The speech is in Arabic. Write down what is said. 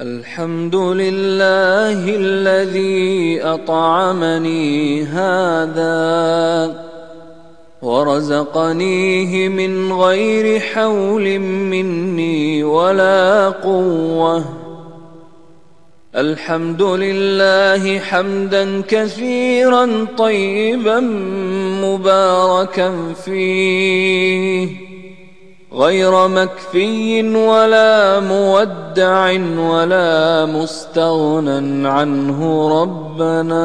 الحمد لله الذي أطعمني هذا ورزقنيه من غير حول مني ولا قوة. الحمد لله حمدا كثيرا طيبا مباركا فيه. غير مكفي ولا مودع ولا مستغنى عنه ربنا.